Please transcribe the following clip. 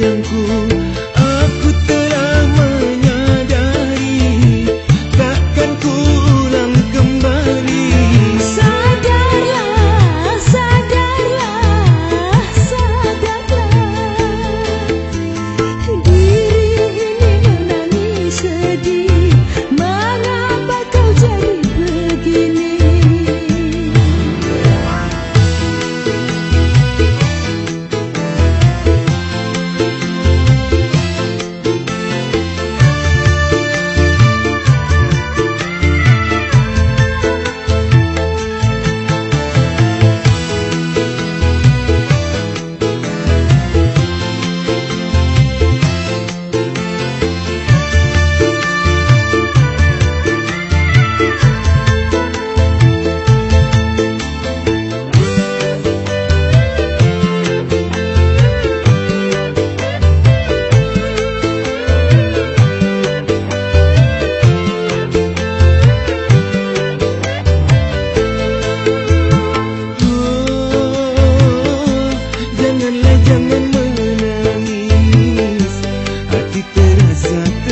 Em diferença